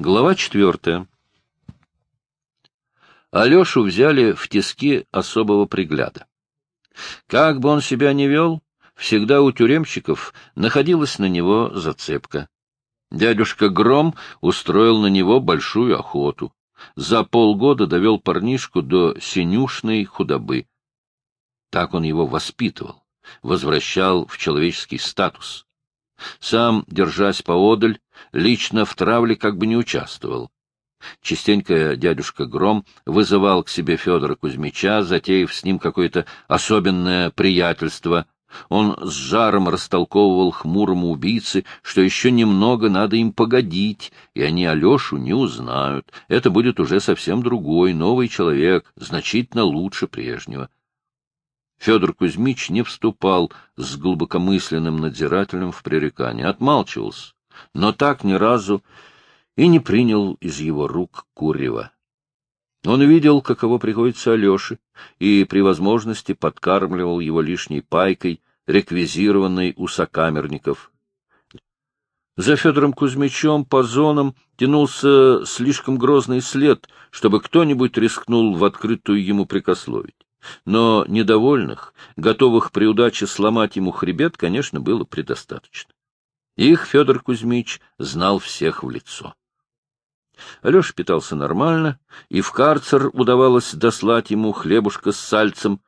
Глава четвертая. Алешу взяли в тиски особого пригляда. Как бы он себя ни вел, всегда у тюремщиков находилась на него зацепка. Дядюшка Гром устроил на него большую охоту. За полгода довел парнишку до синюшной худобы. Так он его воспитывал, возвращал в человеческий статус. Сам, держась поодаль, лично в травле как бы не участвовал. Частенько дядюшка Гром вызывал к себе Федора Кузьмича, затеяв с ним какое-то особенное приятельство. Он с жаром растолковывал хмурому убийце, что еще немного надо им погодить, и они Алешу не узнают. Это будет уже совсем другой, новый человек, значительно лучше прежнего. Федор Кузьмич не вступал с глубокомысленным надзирателем в пререкание, отмалчивался, но так ни разу и не принял из его рук курева. Он видел, каково приходится Алёше, и при возможности подкармливал его лишней пайкой, реквизированной у сокамерников. За Федором Кузьмичом по зонам тянулся слишком грозный след, чтобы кто-нибудь рискнул в открытую ему прикословить. Но недовольных, готовых при удаче сломать ему хребет, конечно, было предостаточно. Их Федор Кузьмич знал всех в лицо. Алеша питался нормально, и в карцер удавалось дослать ему хлебушка с сальцем.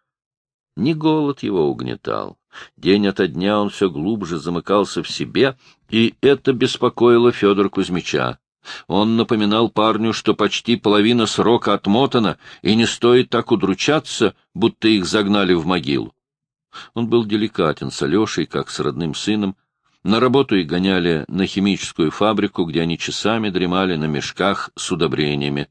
Не голод его угнетал. День ото дня он все глубже замыкался в себе, и это беспокоило Федора Кузьмича. Он напоминал парню, что почти половина срока отмотана, и не стоит так удручаться, будто их загнали в могилу. Он был деликатен с Алешей, как с родным сыном. На работу их гоняли на химическую фабрику, где они часами дремали на мешках с удобрениями.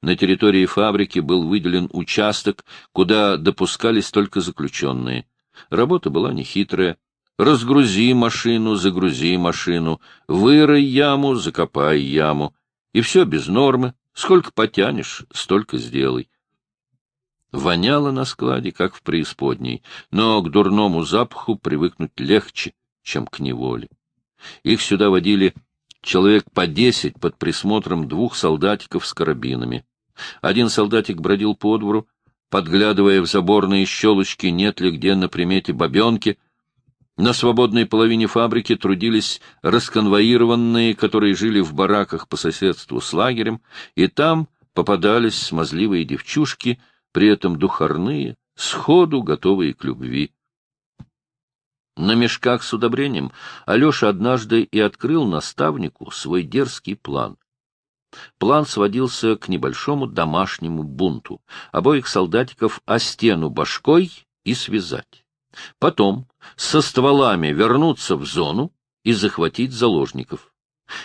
На территории фабрики был выделен участок, куда допускались только заключенные. Работа была нехитрая. Разгрузи машину, загрузи машину, вырой яму, закопай яму. И все без нормы. Сколько потянешь, столько сделай. Воняло на складе, как в преисподней, но к дурному запаху привыкнуть легче, чем к неволе. Их сюда водили человек по десять под присмотром двух солдатиков с карабинами. Один солдатик бродил по двору, подглядывая в заборные щелочки, нет ли где на примете бабенки, на свободной половине фабрики трудились расконвоированные, которые жили в бараках по соседству с лагерем, и там попадались смазливые девчушки, при этом духарные, сходу готовые к любви. На мешках с удобрением Алеша однажды и открыл наставнику свой дерзкий план. План сводился к небольшому домашнему бунту, обоих солдатиков о стену башкой и связать. Потом со стволами вернуться в зону и захватить заложников.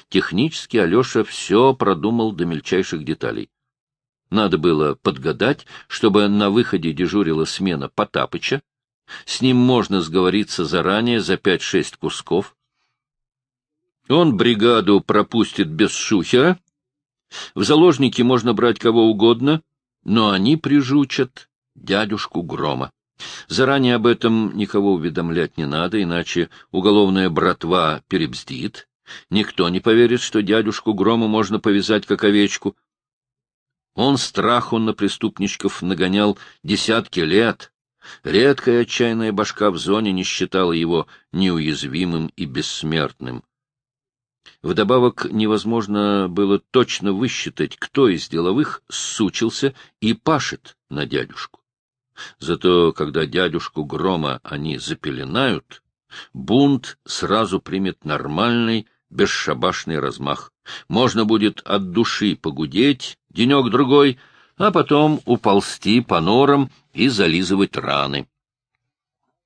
Технически Алеша все продумал до мельчайших деталей. Надо было подгадать, чтобы на выходе дежурила смена Потапыча. С ним можно сговориться заранее за пять-шесть кусков. Он бригаду пропустит без шухера. В заложники можно брать кого угодно, но они прижучат дядюшку Грома. Заранее об этом никого уведомлять не надо, иначе уголовная братва перебздит. Никто не поверит, что дядюшку Грома можно повязать как овечку. Он страху на преступничков нагонял десятки лет. Редкая отчаянная башка в зоне не считала его неуязвимым и бессмертным. Вдобавок невозможно было точно высчитать, кто из деловых сучился и пашет на дядюшку. Зато когда дядюшку Грома они запеленают, бунт сразу примет нормальный, бесшабашный размах. Можно будет от души погудеть денек-другой, а потом уползти по норам и зализывать раны.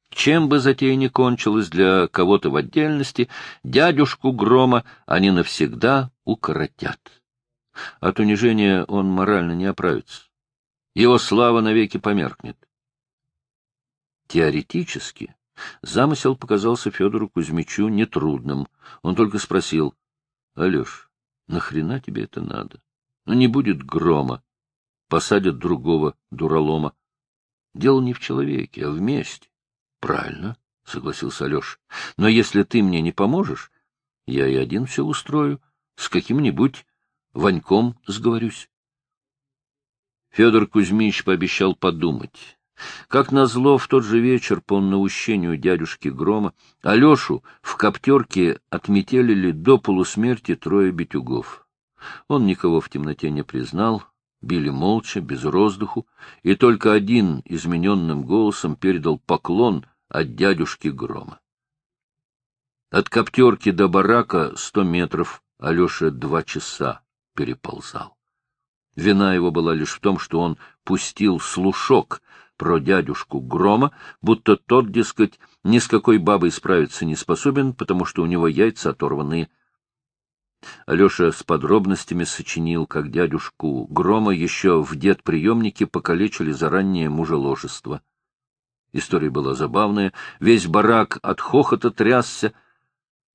Чем бы затея ни кончилась для кого-то в отдельности, дядюшку Грома они навсегда укоротят. От унижения он морально не оправится его слава навеки померкнет. Теоретически замысел показался Федору Кузьмичу нетрудным. Он только спросил, — Алеш, нахрена тебе это надо? Ну, не будет грома. Посадят другого дуралома. Дело не в человеке, а в месте. — Правильно, — согласился Алеша. — Но если ты мне не поможешь, я и один все устрою с каким-нибудь Ваньком сговорюсь. Федор Кузьмич пообещал подумать. Как назло, в тот же вечер, по наущению дядюшки Грома, Алешу в коптерке отметелили до полусмерти трое битюгов. Он никого в темноте не признал, били молча, без роздуху, и только один измененным голосом передал поклон от дядюшки Грома. От коптерки до барака сто метров, Алеша два часа переползал. Вина его была лишь в том, что он пустил слушок про дядюшку Грома, будто тот, дескать, ни с какой бабой справиться не способен, потому что у него яйца оторванные. Алеша с подробностями сочинил, как дядюшку Грома еще в дед-приемнике покалечили за раннее мужеложество. История была забавная, весь барак от хохота трясся.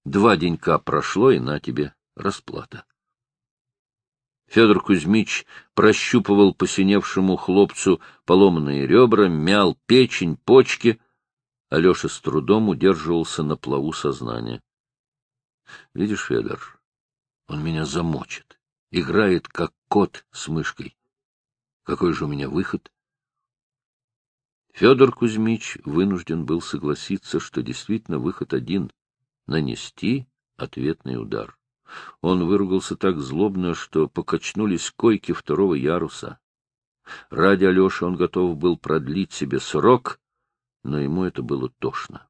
Два денька прошло, и на тебе расплата. Федор Кузьмич прощупывал посиневшему хлопцу поломанные ребра, мял печень, почки. Алеша с трудом удерживался на плаву сознания. — Видишь, Федор, он меня замочит, играет, как кот с мышкой. Какой же у меня выход? Федор Кузьмич вынужден был согласиться, что действительно выход один — нанести ответный удар. Он выругался так злобно, что покачнулись койки второго яруса. Ради Алеши он готов был продлить себе срок, но ему это было тошно.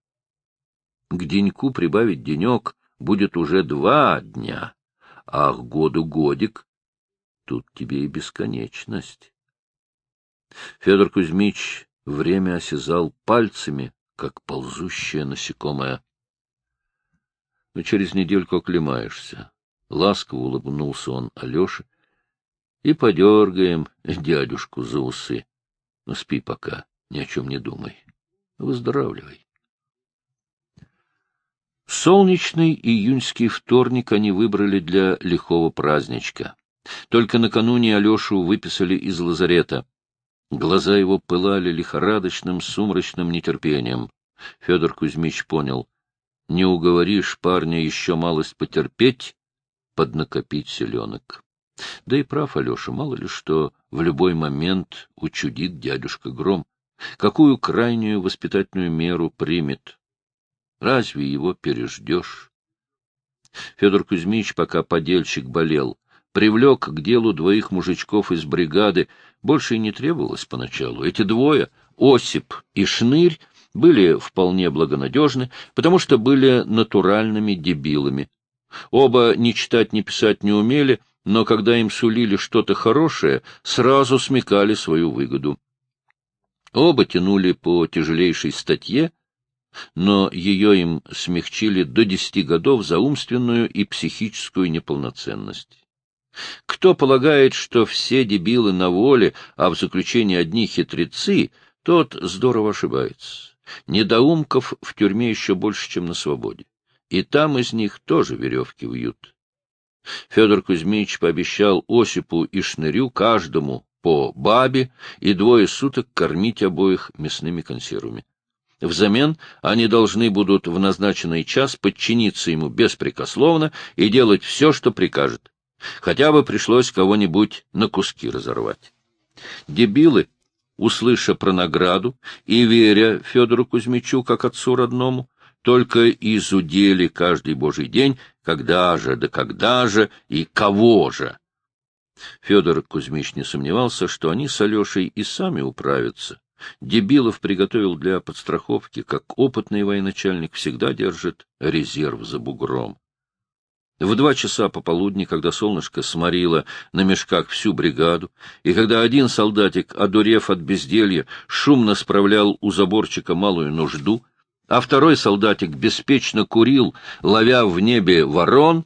К деньку прибавить денек будет уже два дня, а к году годик тут тебе и бесконечность. Федор Кузьмич время осязал пальцами, как ползущее насекомое но через недельку оклемаешься. Ласково улыбнулся он Алёше. И подергаем дядюшку за усы. Ну, спи пока, ни о чем не думай. Выздоравливай. Солнечный июньский вторник они выбрали для лихого праздничка. Только накануне Алешу выписали из лазарета. Глаза его пылали лихорадочным, сумрачным нетерпением. Федор Кузьмич понял — не уговоришь парня еще малость потерпеть, поднакопить селенок. Да и прав Алеша, мало ли что в любой момент учудит дядюшка Гром. Какую крайнюю воспитательную меру примет? Разве его переждешь? Федор Кузьмич, пока подельщик болел, привлек к делу двоих мужичков из бригады. Больше и не требовалось поначалу. Эти двое, Осип и Шнырь, были вполне благонадежны, потому что были натуральными дебилами. Оба ни читать, ни писать не умели, но когда им сулили что-то хорошее, сразу смекали свою выгоду. Оба тянули по тяжелейшей статье, но ее им смягчили до десяти годов за умственную и психическую неполноценность. Кто полагает, что все дебилы на воле, а в заключении одни хитрецы, тот здорово ошибается. Недоумков в тюрьме еще больше, чем на свободе. И там из них тоже веревки вьют. Федор Кузьмич пообещал Осипу и Шнырю каждому по бабе и двое суток кормить обоих мясными консервами. Взамен они должны будут в назначенный час подчиниться ему беспрекословно и делать все, что прикажет. Хотя бы пришлось кого-нибудь на куски разорвать. Дебилы услыша про награду и веря Федору Кузьмичу как отцу родному, только изудели каждый божий день, когда же, да когда же и кого же. Федор Кузьмич не сомневался, что они с Алешей и сами управятся. Дебилов приготовил для подстраховки, как опытный военачальник всегда держит резерв за бугром. В два часа пополудни, когда солнышко сморило на мешках всю бригаду, и когда один солдатик, одурев от безделья, шумно справлял у заборчика малую нужду, а второй солдатик беспечно курил, ловя в небе ворон,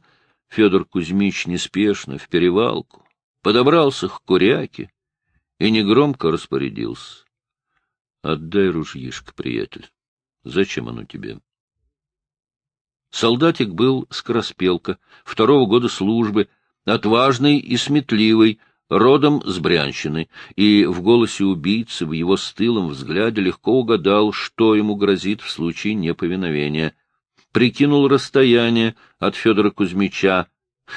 Федор Кузьмич неспешно в перевалку подобрался к куряке и негромко распорядился. — Отдай ружьишко, приятель. Зачем оно тебе? — Солдатик был скороспелка, второго года службы, отважный и сметливый, родом с Брянщины, и в голосе убийцы, в его стылом взгляде легко угадал, что ему грозит в случае неповиновения. Прикинул расстояние от Федора Кузьмича,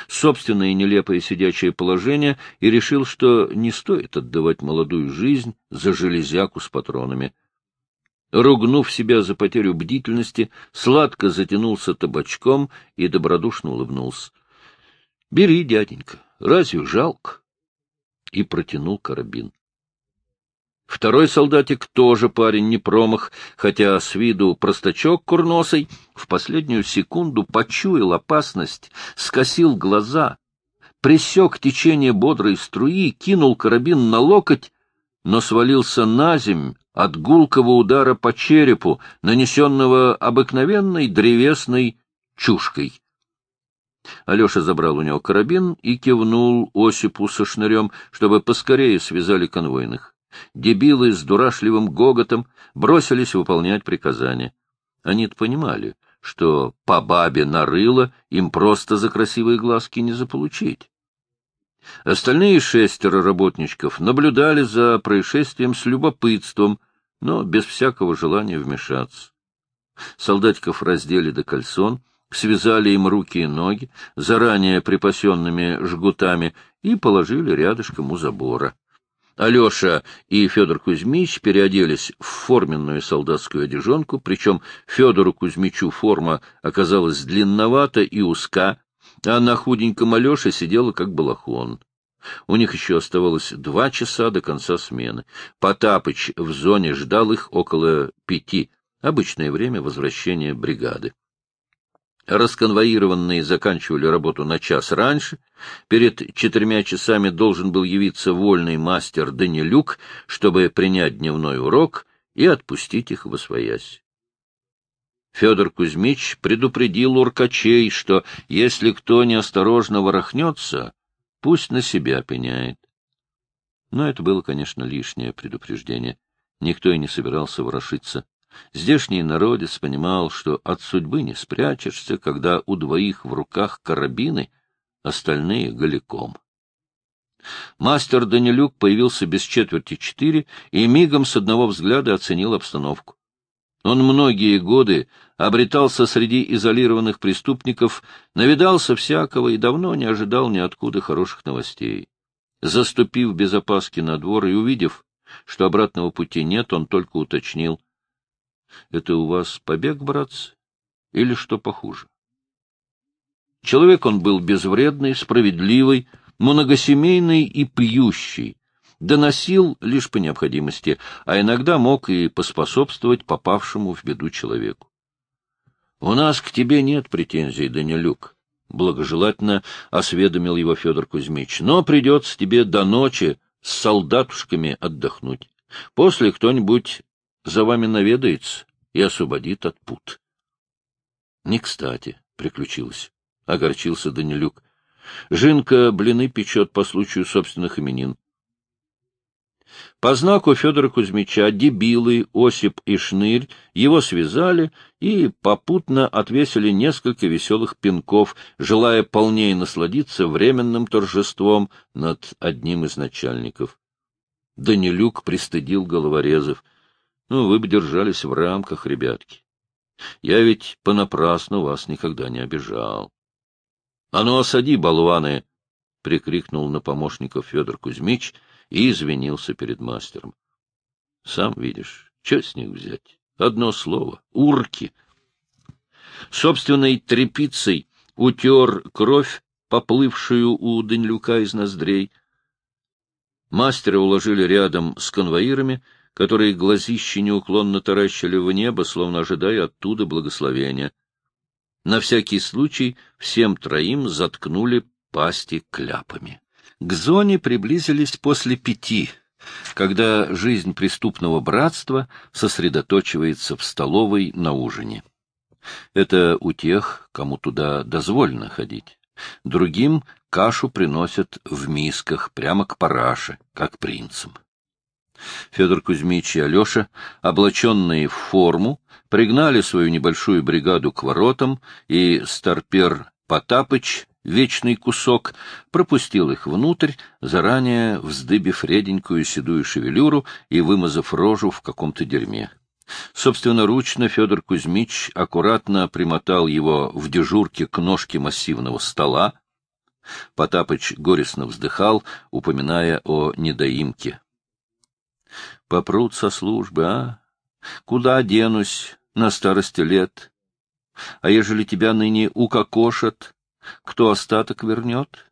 собственное нелепое сидячее положение и решил, что не стоит отдавать молодую жизнь за железяку с патронами. Ругнув себя за потерю бдительности, сладко затянулся табачком и добродушно улыбнулся. — Бери, дяденька, разве жалко? И протянул карабин. Второй солдатик тоже парень не промах, хотя с виду простачок курносый, в последнюю секунду почуял опасность, скосил глаза, пресек течение бодрой струи, кинул карабин на локоть, но свалился на земь от гулкого удара по черепу, нанесенного обыкновенной древесной чушкой. Алеша забрал у него карабин и кивнул Осипу со шнырем, чтобы поскорее связали конвойных. Дебилы с дурашливым гоготом бросились выполнять приказания. они понимали, что по бабе нарыло им просто за красивые глазки не заполучить. Остальные шестеро работничков наблюдали за происшествием с любопытством, но без всякого желания вмешаться. Солдатиков раздели до кальсон, связали им руки и ноги, заранее припасенными жгутами, и положили рядышком у забора. Алеша и Федор Кузьмич переоделись в форменную солдатскую одежонку, причем Федору Кузьмичу форма оказалась длинновата и узка, а на худеньком Алеше сидела как балахон. У них еще оставалось два часа до конца смены. Потапыч в зоне ждал их около пяти, обычное время возвращения бригады. Расконвоированные заканчивали работу на час раньше. Перед четырьмя часами должен был явиться вольный мастер Данилюк, чтобы принять дневной урок и отпустить их в освоясь. Федор Кузьмич предупредил уркачей, что если кто неосторожно ворохнется, пусть на себя пеняет. Но это было, конечно, лишнее предупреждение. Никто и не собирался ворошиться. Здешний народец понимал, что от судьбы не спрячешься, когда у двоих в руках карабины, остальные — голиком. Мастер Данилюк появился без четверти четыре и мигом с одного взгляда оценил обстановку. Он многие годы обретался среди изолированных преступников, навидался всякого и давно не ожидал ниоткуда хороших новостей. Заступив без опаски на двор и увидев, что обратного пути нет, он только уточнил. — Это у вас побег, братцы, или что похуже? Человек он был безвредный, справедливый, многосемейный и пьющий, доносил лишь по необходимости, а иногда мог и поспособствовать попавшему в беду человеку. — У нас к тебе нет претензий, Данилюк, — благожелательно осведомил его Федор Кузьмич, — но придется тебе до ночи с солдатушками отдохнуть. После кто-нибудь за вами наведается и освободит от пут. Не кстати приключилось, — огорчился Данилюк. Жинка блины печет по случаю собственных именин. По знаку Федора Кузьмича дебилы Осип и Шнырь его связали и попутно отвесили несколько веселых пинков, желая полнее насладиться временным торжеством над одним из начальников. Данилюк пристыдил головорезов — ну, вы бы держались в рамках, ребятки. Я ведь понапрасну вас никогда не обижал. — А ну, осади, болваны! — прикрикнул на помощников Федор Кузьмич и извинился перед мастером. — Сам видишь, что с них взять? Одно слово — урки. Собственной трепицей утер кровь, поплывшую у Данилюка из ноздрей. Мастера уложили рядом с конвоирами — которые глазищи неуклонно таращили в небо, словно ожидая оттуда благословения. На всякий случай всем троим заткнули пасти кляпами. К зоне приблизились после пяти, когда жизнь преступного братства сосредоточивается в столовой на ужине. Это у тех, кому туда дозволено ходить. Другим кашу приносят в мисках прямо к параше, как принцам. Федор Кузьмич и Алеша, облаченные в форму, пригнали свою небольшую бригаду к воротам, и старпер Потапыч, вечный кусок, пропустил их внутрь, заранее вздыбив реденькую седую шевелюру и вымазав рожу в каком-то дерьме. Собственноручно Федор Кузьмич аккуратно примотал его в дежурке к ножке массивного стола, Потапыч горестно вздыхал, упоминая о недоимке. — Попрут со службы, а? Куда денусь на старости лет? А ежели тебя ныне укокошат, кто остаток вернет?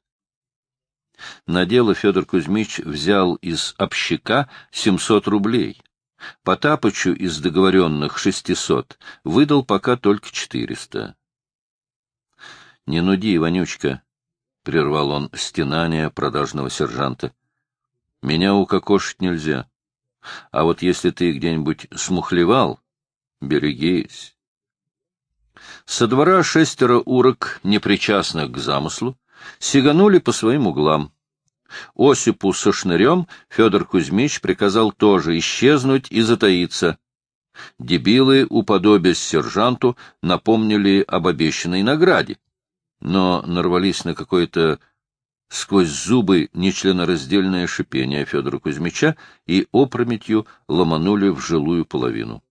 На дело Федор Кузьмич взял из общака семьсот рублей. Потапычу из договоренных шестисот выдал пока только четыреста. — Не нуди, Иванючка, — прервал он стенание продажного сержанта. — Меня укокошить нельзя. А вот если ты где-нибудь смухлевал, берегись. Со двора шестеро урок, непричастных к замыслу, сиганули по своим углам. Осипу со шнырем Федор Кузьмич приказал тоже исчезнуть и затаиться. Дебилы, уподобясь сержанту, напомнили об обещанной награде, но нарвались на какое-то сквозь зубы нечленораздельное шипение Федора Кузьмича и опрометью ломанули в жилую половину.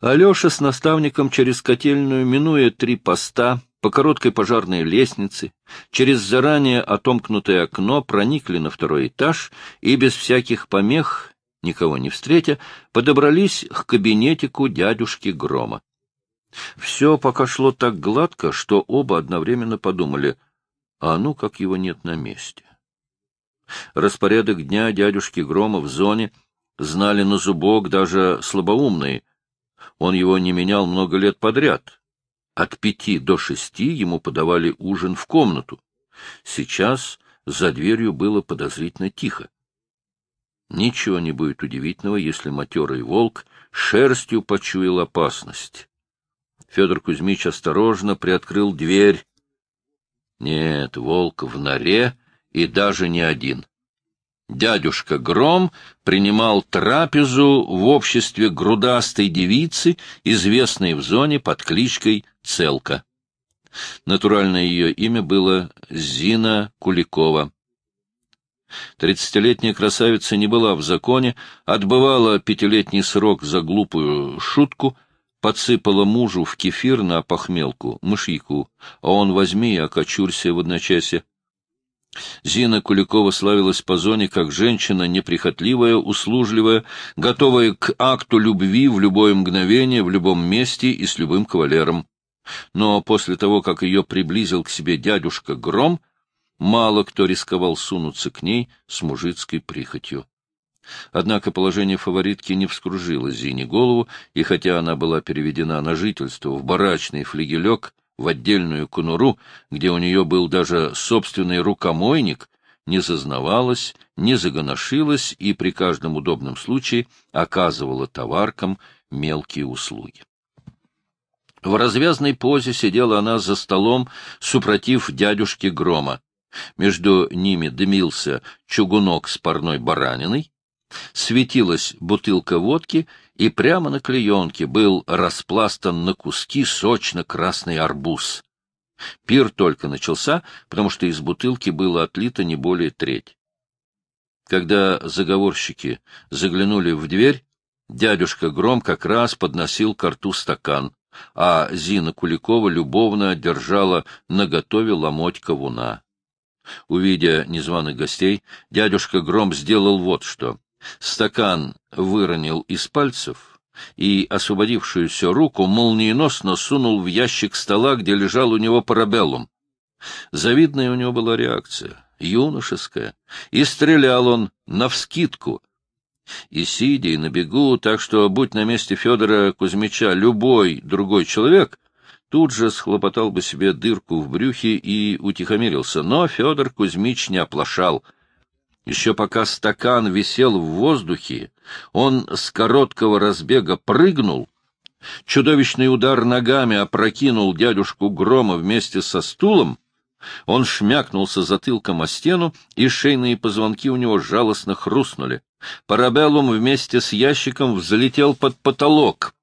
Алеша с наставником через котельную, минуя три поста, по короткой пожарной лестнице, через заранее отомкнутое окно проникли на второй этаж и без всяких помех, никого не встретя, подобрались к кабинетику дядюшки Грома. Все пока шло так гладко, что оба одновременно подумали, а ну как его нет на месте. Распорядок дня дядюшки Грома в зоне знали на зубок даже слабоумные. Он его не менял много лет подряд — от пяти до шести ему подавали ужин в комнату. Сейчас за дверью было подозрительно тихо. Ничего не будет удивительного, если матерый волк шерстью почуял опасность. Федор Кузьмич осторожно приоткрыл дверь. Нет, волк в норе и даже не один. Дядюшка Гром принимал трапезу в обществе грудастой девицы, известной в зоне под кличкой Целка. Натуральное ее имя было Зина Куликова. Тридцатилетняя красавица не была в законе, отбывала пятилетний срок за глупую шутку, подсыпала мужу в кефир на похмелку, мышьяку, а он возьми и окочурься в одночасье. Зина Куликова славилась по зоне как женщина неприхотливая, услужливая, готовая к акту любви в любое мгновение, в любом месте и с любым кавалером. Но после того, как ее приблизил к себе дядюшка Гром, мало кто рисковал сунуться к ней с мужицкой прихотью. Однако положение фаворитки не вскружило Зине голову, и хотя она была переведена на жительство в барачный флигелек, в отдельную конуру, где у нее был даже собственный рукомойник, не зазнавалась, не загоношилась и при каждом удобном случае оказывала товаркам мелкие услуги. В развязной позе сидела она за столом, супротив дядюшки Грома. Между ними дымился чугунок с парной бараниной, светилась бутылка водки, и прямо на клеенке был распластан на куски сочно-красный арбуз. Пир только начался, потому что из бутылки было отлито не более треть. Когда заговорщики заглянули в дверь, дядюшка Гром как раз подносил к рту стакан, а Зина Куликова любовно держала наготове ломоть кавуна. Увидя незваных гостей, дядюшка Гром сделал вот что. Стакан выронил из пальцев и освободившуюся руку молниеносно сунул в ящик стола, где лежал у него парабеллум. Завидная у него была реакция, юношеская, и стрелял он навскидку. И сидя, и на бегу, так что, будь на месте Федора Кузьмича любой другой человек, тут же схлопотал бы себе дырку в брюхе и утихомирился. Но Федор Кузьмич не оплошал — еще пока стакан висел в воздухе, он с короткого разбега прыгнул, чудовищный удар ногами опрокинул дядюшку Грома вместе со стулом, он шмякнулся затылком о стену, и шейные позвонки у него жалостно хрустнули. Парабеллум вместе с ящиком взлетел под потолок.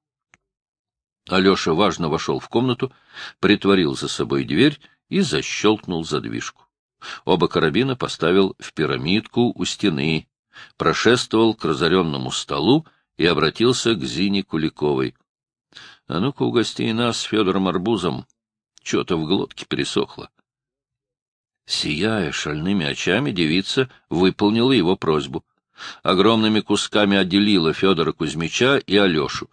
Алеша важно вошел в комнату, притворил за собой дверь и защелкнул задвижку. Оба карабина поставил в пирамидку у стены, прошествовал к разоренному столу и обратился к Зине Куликовой. — А ну-ка угости нас с Федором Арбузом. Что-то в глотке пересохло. Сияя шальными очами, девица выполнила его просьбу. Огромными кусками отделила Федора Кузьмича и Алешу.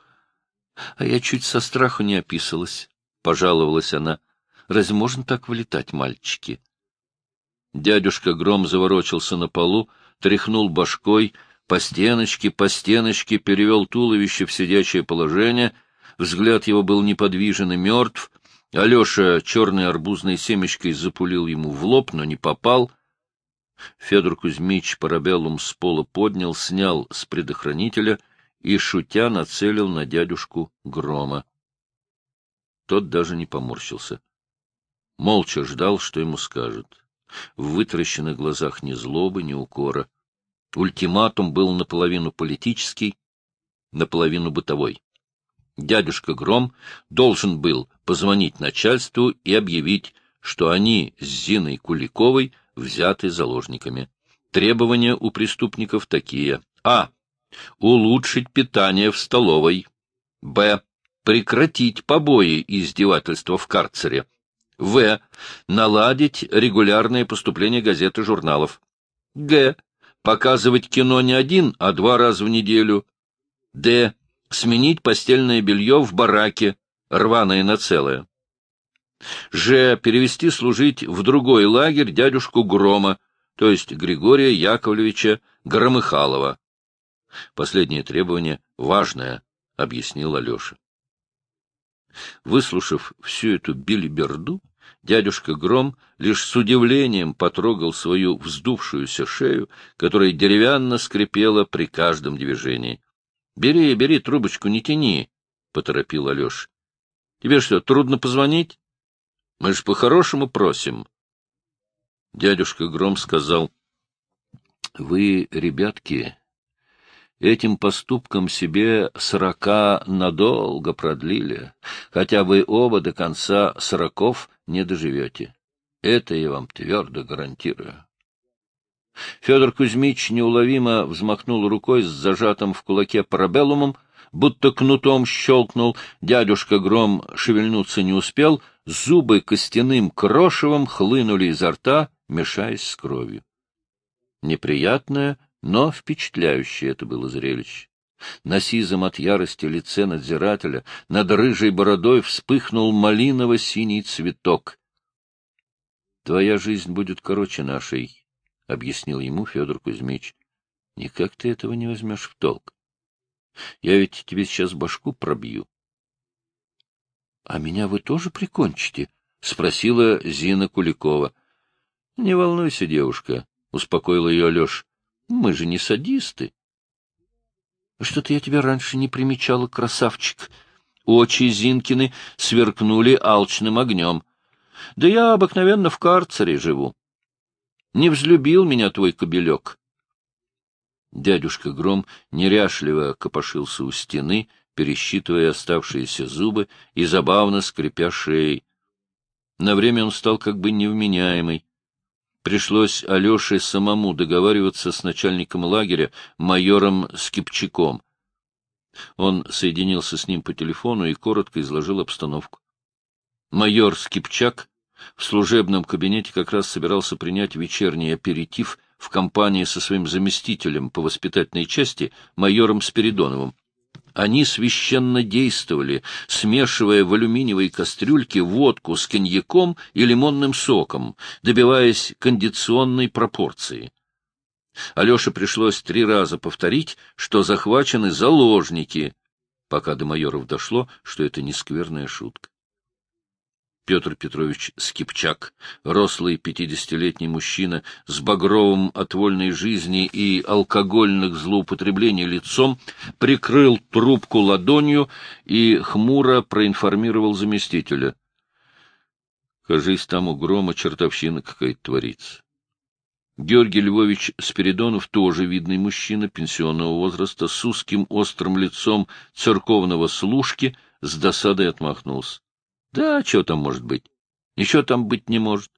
— А я чуть со страху не описалась, — пожаловалась она. — Разве можно так вылетать, мальчики? Дядюшка Гром заворочился на полу, тряхнул башкой, по стеночке, по стеночке перевел туловище в сидячее положение, взгляд его был неподвижен и мертв, Алеша черной арбузной семечкой запулил ему в лоб, но не попал. Федор Кузьмич парабеллум с пола поднял, снял с предохранителя и, шутя, нацелил на дядюшку Грома. Тот даже не поморщился. Молча ждал, что ему скажут. В вытаращенных глазах ни злобы, ни укора. Ультиматум был наполовину политический, наполовину бытовой. Дядюшка Гром должен был позвонить начальству и объявить, что они с Зиной Куликовой взяты заложниками. Требования у преступников такие. А. Улучшить питание в столовой. Б. Прекратить побои и издевательства в карцере. В. Наладить регулярное поступление газет и журналов. Г. Показывать кино не один, а два раза в неделю. Д. Сменить постельное белье в бараке, рваное на целое. Ж. Перевести служить в другой лагерь дядюшку Грома, то есть Григория Яковлевича Громыхалова. Последнее требование важное, — объяснил Алеша. Выслушав всю эту билиберду, дядюшка Гром лишь с удивлением потрогал свою вздувшуюся шею, которая деревянно скрипела при каждом движении. — Бери, бери трубочку, не тяни, — поторопил Алеша. — Тебе что, трудно позвонить? Мы ж по-хорошему просим. Дядюшка Гром сказал, — Вы, ребятки, этим поступком себе сорока надолго продлили, хотя вы оба до конца сороков не доживете. Это я вам твердо гарантирую. Федор Кузьмич неуловимо взмахнул рукой с зажатым в кулаке парабеллумом, будто кнутом щелкнул, дядюшка Гром шевельнуться не успел, зубы костяным крошевом хлынули изо рта, мешаясь с кровью. Неприятное, но впечатляющее это было зрелище. На сизом от ярости лице надзирателя над рыжей бородой вспыхнул малиново-синий цветок. — Твоя жизнь будет короче нашей, — объяснил ему Федор Кузьмич. — Никак ты этого не возьмешь в толк. Я ведь тебе сейчас башку пробью. — А меня вы тоже прикончите? — спросила Зина Куликова. — Не волнуйся, девушка, — успокоил ее Алеша. Мы же не садисты. Что-то я тебя раньше не примечала, красавчик. Очи Зинкины сверкнули алчным огнем. Да я обыкновенно в карцере живу. Не взлюбил меня твой кобелек. Дядюшка Гром неряшливо копошился у стены, пересчитывая оставшиеся зубы и забавно скрипя шеей. На время он стал как бы невменяемый. Пришлось Алёше самому договариваться с начальником лагеря, майором Скипчаком. Он соединился с ним по телефону и коротко изложил обстановку. Майор Скипчак в служебном кабинете как раз собирался принять вечерний аперитив в компании со своим заместителем по воспитательной части, майором Спиридоновым. Они священно действовали, смешивая в алюминиевой кастрюльке водку с коньяком и лимонным соком, добиваясь кондиционной пропорции. Алёше пришлось три раза повторить, что захвачены заложники, пока до майоров дошло, что это не скверная шутка. Петр Петрович Скипчак, рослый пятидесятилетний мужчина с багровым от вольной жизни и алкогольных злоупотреблений лицом, прикрыл трубку ладонью и хмуро проинформировал заместителя. Кажись, там у грома чертовщина какая-то творится. Георгий Львович Спиридонов, тоже видный мужчина пенсионного возраста, с узким острым лицом церковного служки, с досадой отмахнулся. Да, что там может быть? Ничего там быть не может.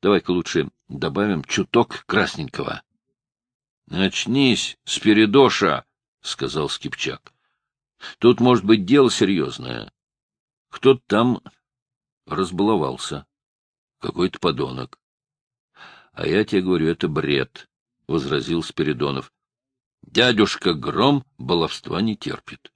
Давай-ка лучше добавим чуток красненького. — Очнись, Спиридоша, — сказал Скипчак. — Тут может быть дело серьезное. Кто-то там разбаловался. Какой-то подонок. А я тебе говорю, это бред, — возразил Спиридонов. Дядюшка Гром баловства не терпит.